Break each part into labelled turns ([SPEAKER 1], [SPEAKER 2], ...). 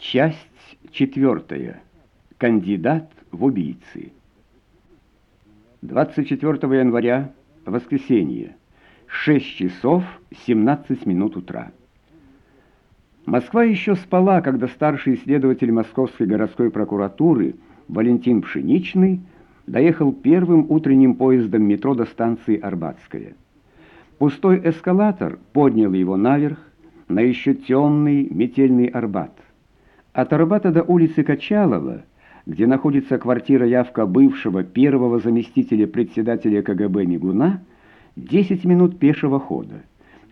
[SPEAKER 1] Часть четвертая. Кандидат в убийцы. 24 января, воскресенье, 6 часов 17 минут утра. Москва еще спала, когда старший следователь Московской городской прокуратуры Валентин Пшеничный доехал первым утренним поездом метро до станции Арбатская. Пустой эскалатор поднял его наверх, на еще темный метельный Арбат. От Арбата до улицы Качалова, где находится квартира явка бывшего первого заместителя председателя КГБ Мигуна, 10 минут пешего хода.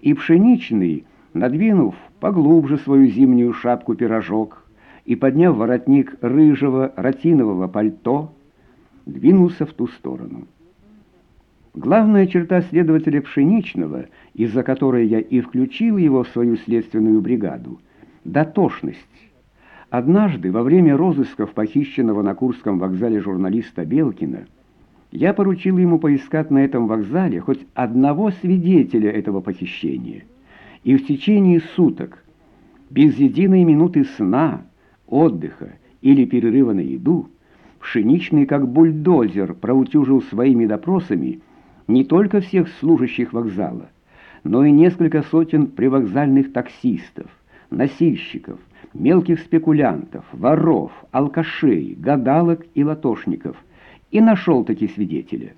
[SPEAKER 1] И Пшеничный, надвинув поглубже свою зимнюю шапку-пирожок и подняв воротник рыжего ротинового пальто, двинулся в ту сторону. Главная черта следователя Пшеничного, из-за которой я и включил его в свою следственную бригаду — дотошность. Однажды, во время розысков похищенного на Курском вокзале журналиста Белкина, я поручил ему поискать на этом вокзале хоть одного свидетеля этого похищения. И в течение суток, без единой минуты сна, отдыха или перерыва на еду, Пшеничный, как бульдозер, проутюжил своими допросами не только всех служащих вокзала, но и несколько сотен привокзальных таксистов, носильщиков, мелких спекулянтов, воров, алкашей, гадалок и латошников, и нашел таки свидетеля.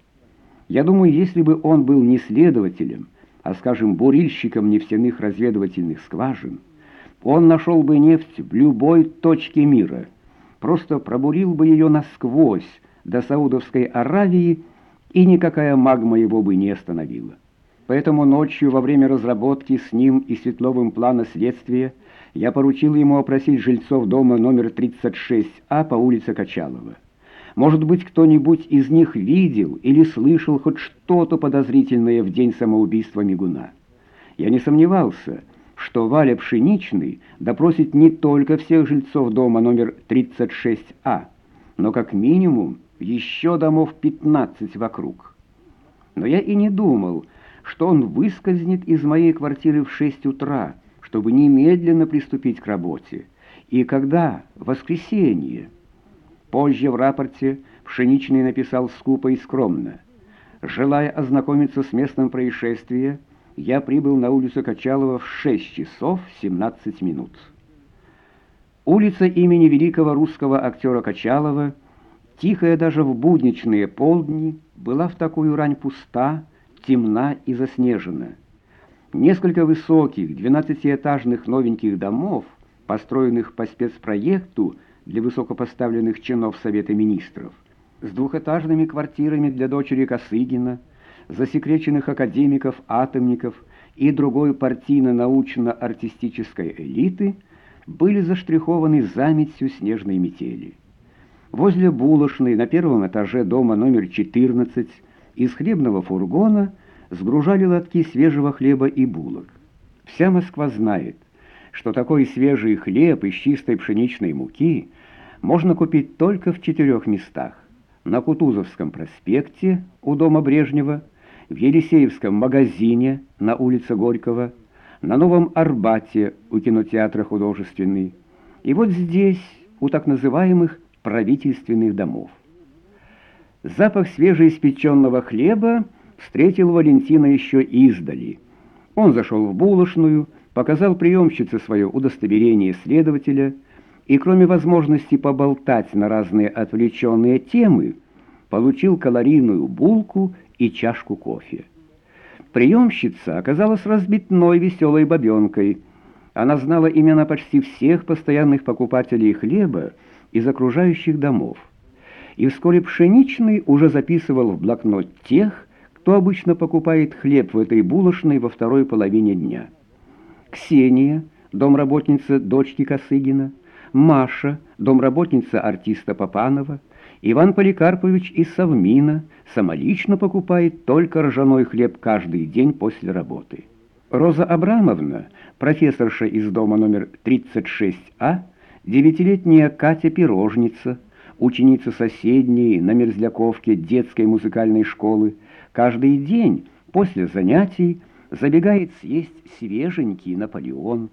[SPEAKER 1] Я думаю, если бы он был не следователем, а, скажем, бурильщиком нефтяных разведывательных скважин, он нашел бы нефть в любой точке мира, просто пробурил бы ее насквозь до Саудовской Аравии, и никакая магма его бы не остановила. Поэтому ночью во время разработки с ним и Светловым плана следствия я поручил ему опросить жильцов дома номер 36А по улице Качалова. Может быть, кто-нибудь из них видел или слышал хоть что-то подозрительное в день самоубийства Мигуна. Я не сомневался, что Валя Пшеничный допросит не только всех жильцов дома номер 36А, но как минимум еще домов 15 вокруг. Но я и не думал, что он выскользнет из моей квартиры в 6 утра, чтобы немедленно приступить к работе. И когда? В воскресенье. Позже в рапорте Пшеничный написал скупо и скромно. Желая ознакомиться с местом происшествия, я прибыл на улицу Качалова в 6 часов 17 минут. Улица имени великого русского актера Качалова, тихая даже в будничные полдни, была в такую рань пуста, темна и заснежена. Несколько высоких, двенадцатиэтажных новеньких домов, построенных по спецпроекту для высокопоставленных чинов Совета Министров, с двухэтажными квартирами для дочери Косыгина, засекреченных академиков, атомников и другой партийно-научно-артистической элиты, были заштрихованы заметью снежной метели. Возле булочной на первом этаже дома номер 14 из хлебного фургона сгружали лотки свежего хлеба и булок. Вся Москва знает, что такой свежий хлеб из чистой пшеничной муки можно купить только в четырех местах. На Кутузовском проспекте у дома Брежнева, в Елисеевском магазине на улице Горького, на Новом Арбате у кинотеатра «Художественный» и вот здесь, у так называемых правительственных домов. Запах свежеиспеченного хлеба встретил Валентина еще издали. Он зашел в булочную, показал приемщице свое удостоверение следователя и, кроме возможности поболтать на разные отвлеченные темы, получил калорийную булку и чашку кофе. Приемщица оказалась разбитной веселой бабенкой. Она знала имена почти всех постоянных покупателей хлеба из окружающих домов. И вскоре Пшеничный уже записывал в блокнот тех, кто обычно покупает хлеб в этой булочной во второй половине дня. Ксения, домработница дочки Косыгина, Маша, домработница артиста Попанова, Иван Поликарпович из Совмина самолично покупает только ржаной хлеб каждый день после работы. Роза Абрамовна, профессорша из дома номер 36А, девятилетняя Катя Пирожница, ученица соседней на Мерзляковке детской музыкальной школы, каждый день после занятий забегает съесть свеженький Наполеон,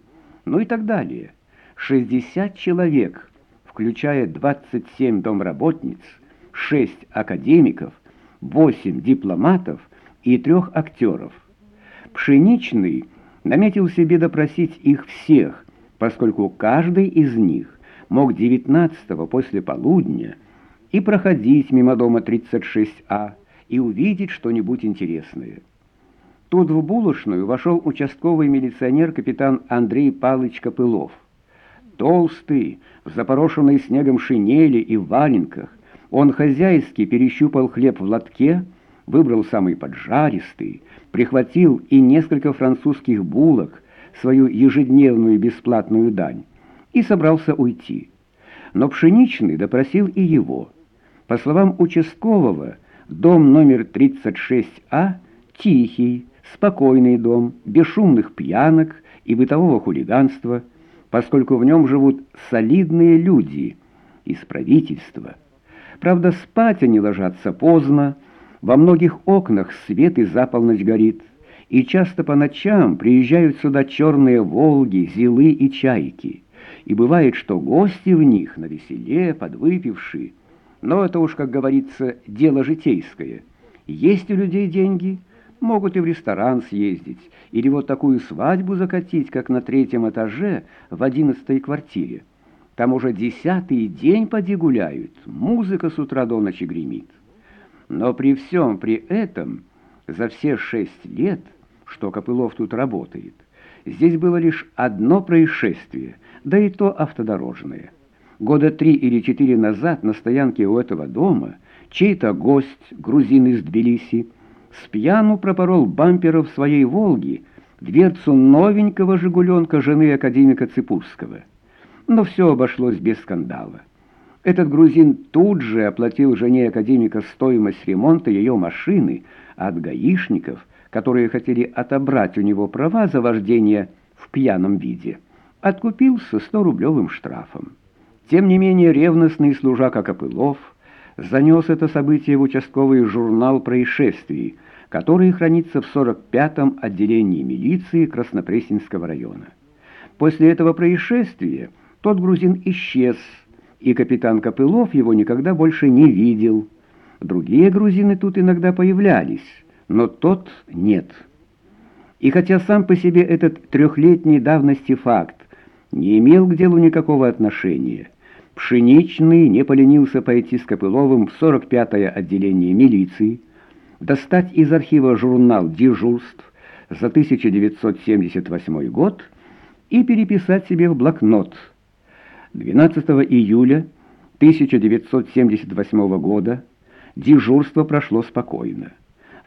[SPEAKER 1] ну и так далее. 60 человек, включая 27 домработниц, 6 академиков, 8 дипломатов и трех актеров. Пшеничный наметил себе допросить их всех, поскольку каждый из них мог 19-го после полудня и проходить мимо дома 36А и увидеть что-нибудь интересное. Тут в булочную вошел участковый милиционер капитан Андрей Палыч Копылов. Толстый, в запорошенной снегом шинели и в валенках, он хозяйски перещупал хлеб в лотке, выбрал самый поджаристый, прихватил и несколько французских булок, свою ежедневную бесплатную дань, и собрался уйти. Но Пшеничный допросил и его. По словам участкового, дом номер 36А тихий, спокойный дом, без шумных пьянок и бытового хулиганства, поскольку в нем живут солидные люди из правительства. Правда, спать они ложатся поздно, во многих окнах свет и за полночь горит, и часто по ночам приезжают сюда черные «Волги», «Зилы» и «Чайки». И бывает, что гости в них на веселе, подвыпившие. Но это уж, как говорится, дело житейское. Есть у людей деньги, могут и в ресторан съездить, или вот такую свадьбу закатить, как на третьем этаже в одиннадцатой квартире. Там уже десятый день поди гуляют, музыка с утра до ночи гремит. Но при всем при этом за все шесть лет, что Копылов тут работает, здесь было лишь одно происшествие, да и то автодорожное. Года три или четыре назад на стоянке у этого дома чей-то гость, грузин из Тбилиси, с пьяну пропорол бамперов своей «Волги» дверцу новенького «Жигуленка» жены академика Цыпурского. Но все обошлось без скандала. Этот грузин тут же оплатил жене академика стоимость ремонта ее машины от гаишников, которые хотели отобрать у него права за вождение в пьяном виде. Откупился 100-рублевым штрафом. Тем не менее ревностный служака Копылов занес это событие в участковый журнал происшествий, который хранится в 45-м отделении милиции Краснопресненского района. После этого происшествия тот грузин исчез, и капитан Копылов его никогда больше не видел. Другие грузины тут иногда появлялись, но тот нет. И хотя сам по себе этот трехлетней давности факт не имел к делу никакого отношения, Пшеничный не поленился пойти с Копыловым в 45-е отделение милиции, достать из архива журнал «Дежурств» за 1978 год и переписать себе в блокнот – 12 июля 1978 года дежурство прошло спокойно.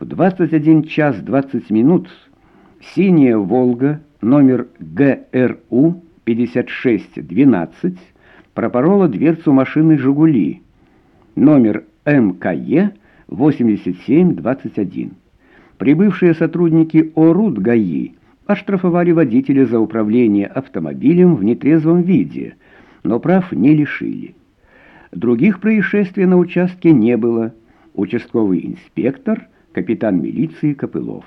[SPEAKER 1] В 21 час 20 минут «Синяя Волга» номер ГРУ 5612 пропорола дверцу машины «Жигули» номер МКЕ 8721. Прибывшие сотрудники ОРУД ГАИ оштрафовали водителя за управление автомобилем в нетрезвом виде – но прав не лишили. Других происшествий на участке не было. Участковый инспектор, капитан милиции Копылов.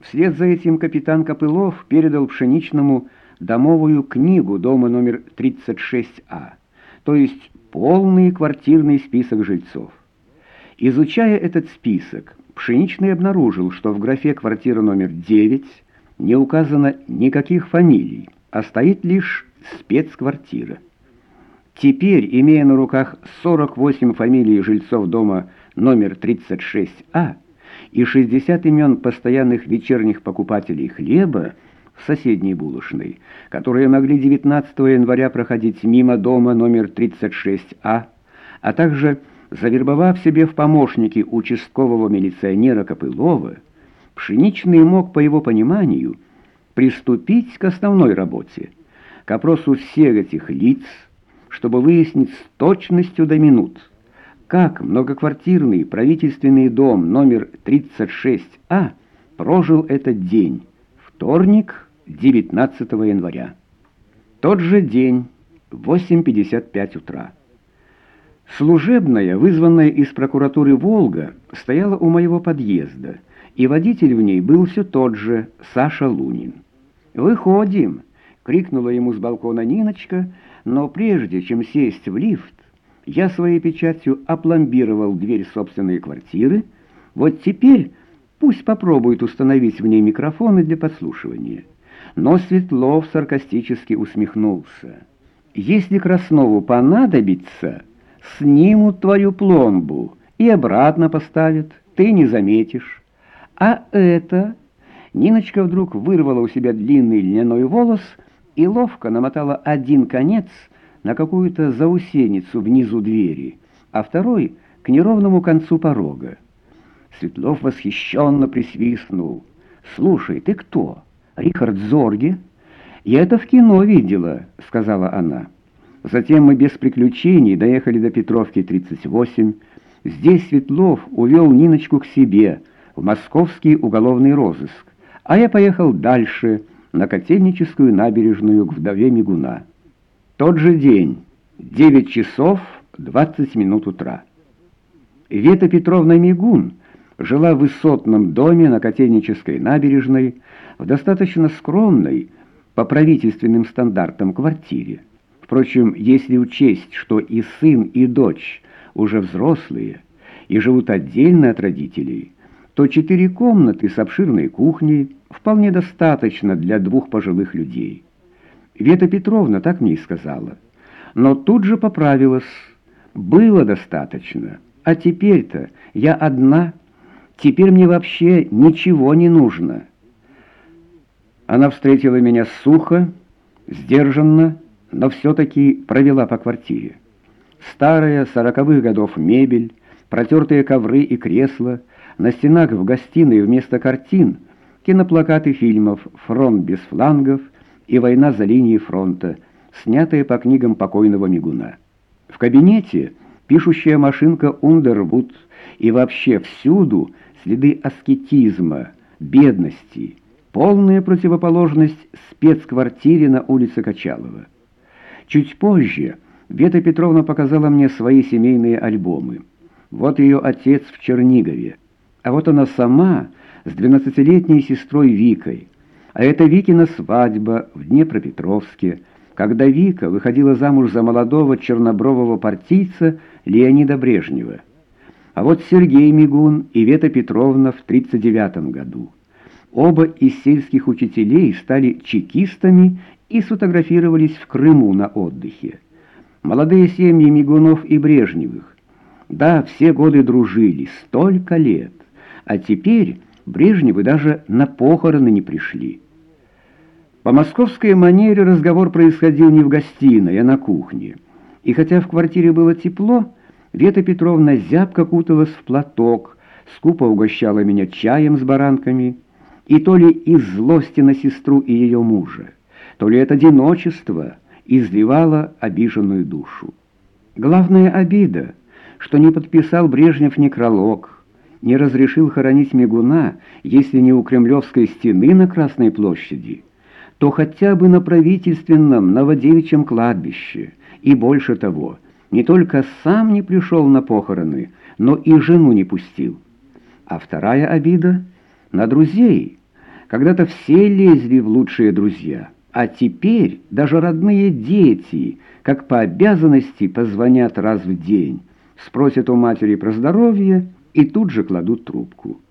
[SPEAKER 1] Вслед за этим капитан Копылов передал Пшеничному домовую книгу дома номер 36А, то есть полный квартирный список жильцов. Изучая этот список, Пшеничный обнаружил, что в графе «Квартира номер 9» не указано никаких фамилий, а стоит лишь спецквартира. Теперь, имея на руках 48 фамилий жильцов дома номер 36А и 60 имен постоянных вечерних покупателей хлеба в соседней булочной, которые могли 19 января проходить мимо дома номер 36А, а также завербовав себе в помощники участкового милиционера Копылова, Пшеничный мог, по его пониманию, приступить к основной работе, к опросу всех этих лиц, чтобы выяснить с точностью до минут, как многоквартирный правительственный дом номер 36А прожил этот день, вторник, 19 января. Тот же день, 8.55 утра. Служебная, вызванная из прокуратуры «Волга», стояла у моего подъезда, и водитель в ней был все тот же, Саша Лунин. «Выходим!» — крикнула ему с балкона Ниночка, но прежде чем сесть в лифт, я своей печатью опломбировал дверь собственной квартиры. Вот теперь пусть попробует установить в ней микрофоны для подслушивания. Но Светлов саркастически усмехнулся. «Если Краснову понадобится, снимут твою пломбу и обратно поставят, ты не заметишь. А это...» Ниночка вдруг вырвала у себя длинный льняной волос и ловко намотала один конец на какую-то заусеницу внизу двери, а второй — к неровному концу порога. Светлов восхищенно присвистнул. «Слушай, ты кто? Рихард Зорге?» «Я это в кино видела», — сказала она. Затем мы без приключений доехали до Петровки, 38. Здесь Светлов увел Ниночку к себе, в московский уголовный розыск, а я поехал дальше, на Котельническую набережную к вдове Мигуна. Тот же день, 9 часов 20 минут утра. Вета Петровна Мигун жила в высотном доме на Котельнической набережной в достаточно скромной, по правительственным стандартам, квартире. Впрочем, если учесть, что и сын, и дочь уже взрослые и живут отдельно от родителей, то четыре комнаты с обширной кухней вполне достаточно для двух пожилых людей. Вета Петровна так мне и сказала. Но тут же поправилась. Было достаточно. А теперь-то я одна. Теперь мне вообще ничего не нужно. Она встретила меня сухо, сдержанно, но все-таки провела по квартире. Старая сороковых годов мебель, протертые ковры и кресла, на стенах в гостиной вместо картин киноплакаты фильмов «Фронт без флангов» и «Война за линией фронта», снятые по книгам покойного Мигуна. В кабинете пишущая машинка «Ундервуд» и вообще всюду следы аскетизма, бедности, полная противоположность спецквартире на улице Качалова. Чуть позже Вета Петровна показала мне свои семейные альбомы. Вот ее отец в Чернигове, а вот она сама с двенадцатилетней сестрой Викой. А это Викина свадьба в Днепропетровске, когда Вика выходила замуж за молодого чернобрового партийца Леонида Брежнева. А вот Сергей Мигун и Вета Петровна в 1939 году. Оба из сельских учителей стали чекистами и сфотографировались в Крыму на отдыхе. Молодые семьи Мигунов и Брежневых. Да, все годы дружили, столько лет. А теперь Брежневы даже на похороны не пришли. По московской манере разговор происходил не в гостиной, а на кухне. И хотя в квартире было тепло, Вета Петровна зябко куталась в платок, скупо угощала меня чаем с баранками, и то ли из злости на сестру и ее мужа, то ли от одиночества изливала обиженную душу. Главная обида, что не подписал Брежнев некролог, не разрешил хоронить Мигуна, если не у Кремлевской стены на Красной площади, то хотя бы на правительственном Новодевичьем кладбище, и больше того, не только сам не пришел на похороны, но и жену не пустил. А вторая обида — на друзей. Когда-то все лезли в лучшие друзья, а теперь даже родные дети, как по обязанности, позвонят раз в день, спросят у матери про здоровье и тут же кладут трубку.